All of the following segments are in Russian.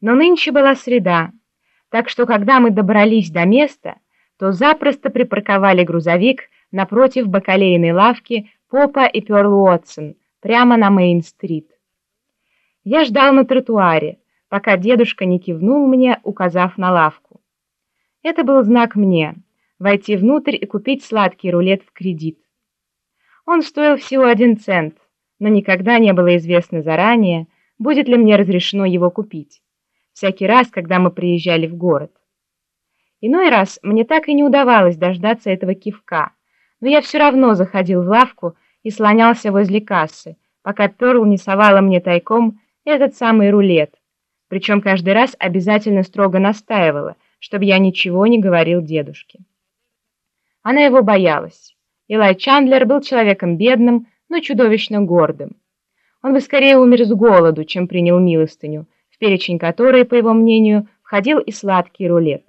Но нынче была среда, так что когда мы добрались до места, то запросто припарковали грузовик напротив бакалейной лавки Попа и Перл Уотсон, прямо на Мейн-стрит. Я ждал на тротуаре, пока дедушка не кивнул мне, указав на лавку. Это был знак мне — войти внутрь и купить сладкий рулет в кредит. Он стоил всего один цент, но никогда не было известно заранее, будет ли мне разрешено его купить всякий раз, когда мы приезжали в город. Иной раз мне так и не удавалось дождаться этого кивка, но я все равно заходил в лавку и слонялся возле кассы, пока Перл не совала мне тайком этот самый рулет, причем каждый раз обязательно строго настаивала, чтобы я ничего не говорил дедушке. Она его боялась. Илай Чандлер был человеком бедным, но чудовищно гордым. Он бы скорее умер с голоду, чем принял милостыню, в перечень которой, по его мнению, входил и сладкий рулет.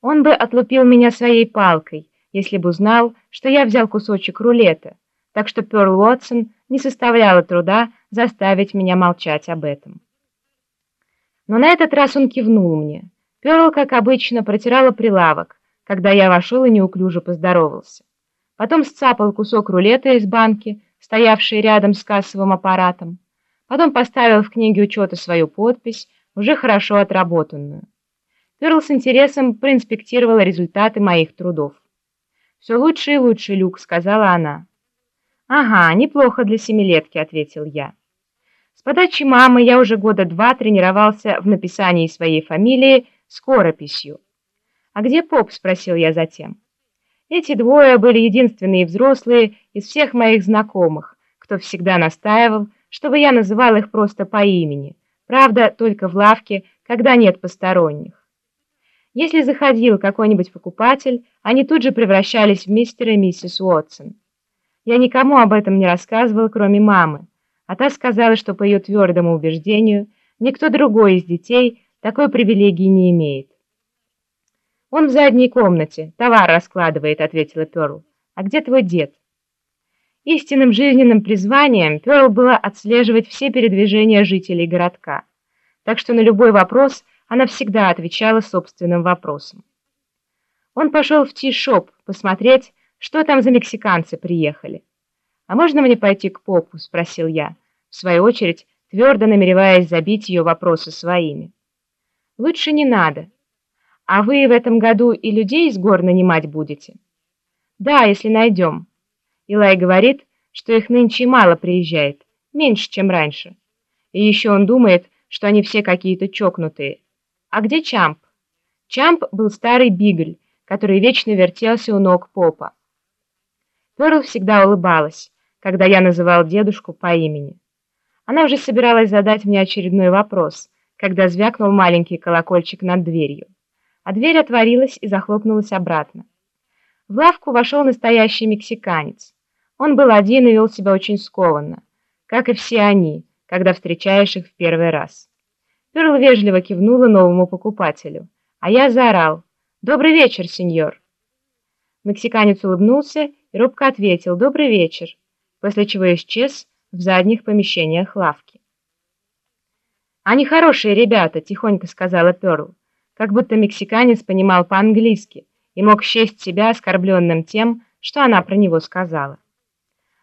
Он бы отлупил меня своей палкой, если бы узнал, что я взял кусочек рулета, так что Перл Уотсон не составляло труда заставить меня молчать об этом. Но на этот раз он кивнул мне. Перл, как обычно, протирала прилавок, когда я вошел и неуклюже поздоровался. Потом сцапал кусок рулета из банки, стоявшей рядом с кассовым аппаратом, Потом поставил в книге учета свою подпись, уже хорошо отработанную. Перл с интересом проинспектировала результаты моих трудов. «Все лучше и лучше, Люк», — сказала она. «Ага, неплохо для семилетки», — ответил я. С подачи мамы я уже года два тренировался в написании своей фамилии скорописью. «А где поп?» — спросил я затем. Эти двое были единственные взрослые из всех моих знакомых, кто всегда настаивал, чтобы я называл их просто по имени, правда, только в лавке, когда нет посторонних. Если заходил какой-нибудь покупатель, они тут же превращались в мистера и миссис Уотсон. Я никому об этом не рассказывал, кроме мамы, а та сказала, что по ее твердому убеждению никто другой из детей такой привилегии не имеет. «Он в задней комнате, товар раскладывает», — ответила Перл. «А где твой дед?» Истинным жизненным призванием Перл было отслеживать все передвижения жителей городка, так что на любой вопрос она всегда отвечала собственным вопросом. Он пошел в ти-шоп посмотреть, что там за мексиканцы приехали. «А можно мне пойти к попу?» — спросил я, в свою очередь твердо намереваясь забить ее вопросы своими. «Лучше не надо. А вы в этом году и людей из гор нанимать будете?» «Да, если найдем». Илай говорит, что их нынче мало приезжает, меньше, чем раньше. И еще он думает, что они все какие-то чокнутые. А где Чамп? Чамп был старый бигль, который вечно вертелся у ног попа. Перл всегда улыбалась, когда я называл дедушку по имени. Она уже собиралась задать мне очередной вопрос, когда звякнул маленький колокольчик над дверью. А дверь отворилась и захлопнулась обратно. В лавку вошел настоящий мексиканец. Он был один и вел себя очень скованно, как и все они, когда встречаешь их в первый раз. Перл вежливо кивнула новому покупателю, а я заорал «Добрый вечер, сеньор!». Мексиканец улыбнулся и робко ответил «Добрый вечер», после чего исчез в задних помещениях лавки. «Они хорошие ребята», — тихонько сказала Перл, как будто мексиканец понимал по-английски и мог счесть себя оскорбленным тем, что она про него сказала.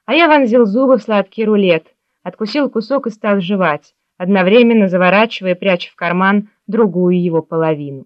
А я вонзил зубы в сладкий рулет, откусил кусок и стал жевать, одновременно заворачивая и пряча в карман другую его половину.